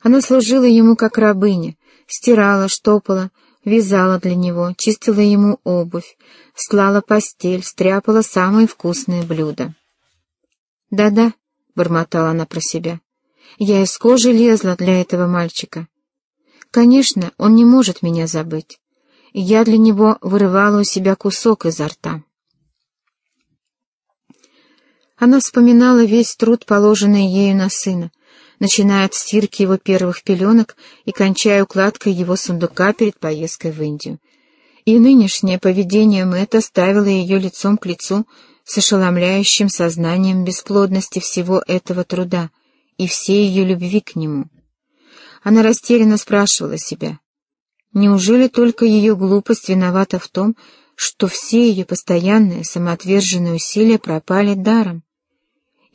Она служила ему как рабыня, стирала, штопала, вязала для него, чистила ему обувь, слала постель, стряпала самые вкусные блюда. «Да-да», — бормотала она про себя, — «я из кожи лезла для этого мальчика. Конечно, он не может меня забыть. Я для него вырывала у себя кусок изо рта». Она вспоминала весь труд, положенный ею на сына, начиная от стирки его первых пеленок и кончая укладкой его сундука перед поездкой в Индию. И нынешнее поведение Мэтта ставило ее лицом к лицу с ошеломляющим сознанием бесплодности всего этого труда и всей ее любви к нему. Она растерянно спрашивала себя, неужели только ее глупость виновата в том, что все ее постоянные самоотверженные усилия пропали даром,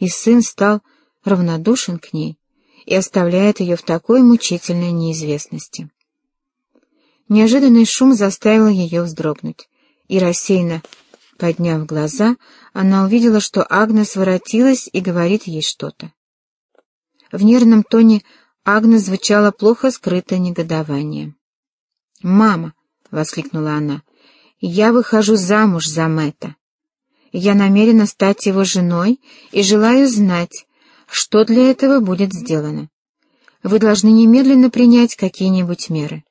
и сын стал равнодушен к ней, и оставляет ее в такой мучительной неизвестности. Неожиданный шум заставил ее вздрогнуть, и рассеянно, подняв глаза, она увидела, что Агнес воротилась и говорит ей что-то. В нервном тоне Агнес звучало плохо скрытое негодование. «Мама!» — воскликнула она. «Я выхожу замуж за Мэтта. Я намерена стать его женой и желаю знать, что для этого будет сделано? Вы должны немедленно принять какие-нибудь меры.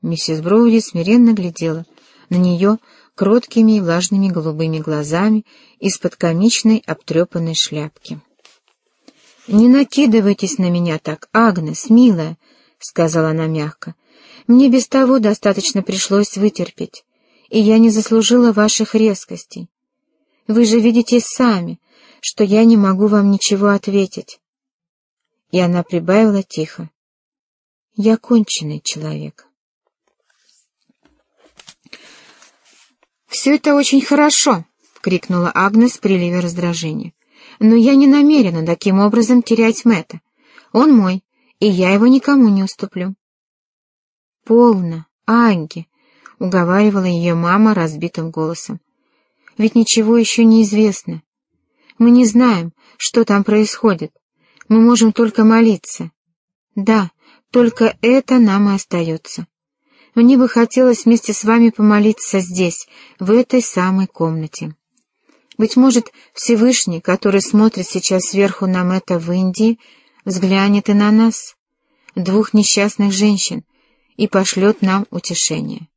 Миссис Броуди смиренно глядела на нее кроткими и влажными голубыми глазами из-под комичной обтрепанной шляпки. «Не накидывайтесь на меня так, Агнес, милая», — сказала она мягко. «Мне без того достаточно пришлось вытерпеть, и я не заслужила ваших резкостей. Вы же видите сами, что я не могу вам ничего ответить. И она прибавила тихо. Я конченый человек. «Все это очень хорошо!» — крикнула Агнес в приливе раздражения. «Но я не намерена таким образом терять Мэтта. Он мой, и я его никому не уступлю». «Полно, Анги!» — уговаривала ее мама разбитым голосом. «Ведь ничего еще не известно. Мы не знаем, что там происходит. Мы можем только молиться. Да, только это нам и остается. Мне бы хотелось вместе с вами помолиться здесь, в этой самой комнате. Быть может, Всевышний, который смотрит сейчас сверху нам это в Индии, взглянет и на нас, двух несчастных женщин, и пошлет нам утешение.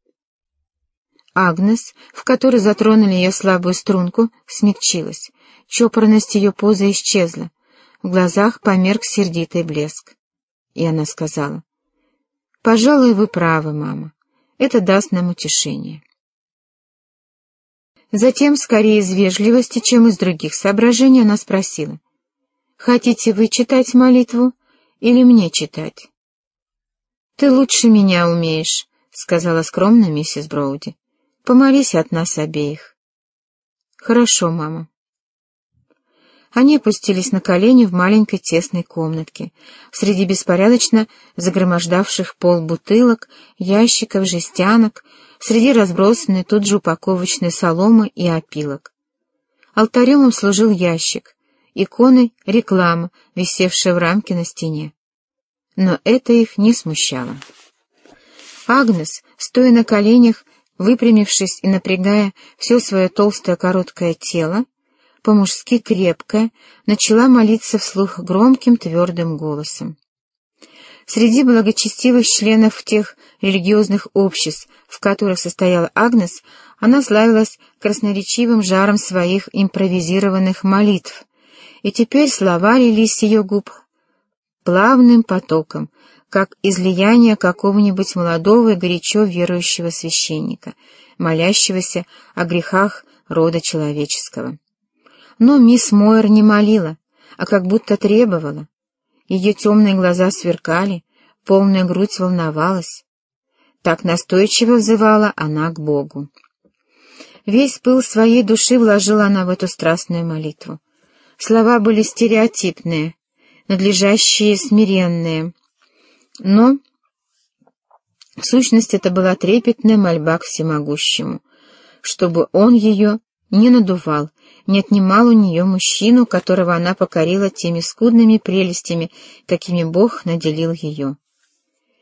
Агнес, в которой затронули ее слабую струнку, смягчилась. Чопорность ее позы исчезла. В глазах померк сердитый блеск. И она сказала, «Пожалуй, вы правы, мама. Это даст нам утешение». Затем, скорее из вежливости, чем из других соображений, она спросила, «Хотите вы читать молитву или мне читать?» «Ты лучше меня умеешь», — сказала скромно миссис Броуди. «Помолись от нас обеих». «Хорошо, мама». Они опустились на колени в маленькой тесной комнатке, среди беспорядочно загромождавших пол бутылок, ящиков, жестянок, среди разбросанной тут же упаковочной соломы и опилок. Алтарем им служил ящик, иконой — реклама, висевшая в рамке на стене. Но это их не смущало. Агнес, стоя на коленях, выпрямившись и напрягая все свое толстое короткое тело, по-мужски крепкая, начала молиться вслух громким твердым голосом. Среди благочестивых членов тех религиозных обществ, в которых состояла Агнес, она славилась красноречивым жаром своих импровизированных молитв, и теперь слова лились с ее губ плавным потоком, как излияние какого-нибудь молодого и горячо верующего священника, молящегося о грехах рода человеческого. Но мисс Мойер не молила, а как будто требовала. Ее темные глаза сверкали, полная грудь волновалась. Так настойчиво взывала она к Богу. Весь пыл своей души вложила она в эту страстную молитву. Слова были стереотипные, надлежащие смиренные. Но в сущности это была трепетная мольба к всемогущему, чтобы он ее не надувал не отнимал у нее мужчину, которого она покорила теми скудными прелестями, какими Бог наделил ее.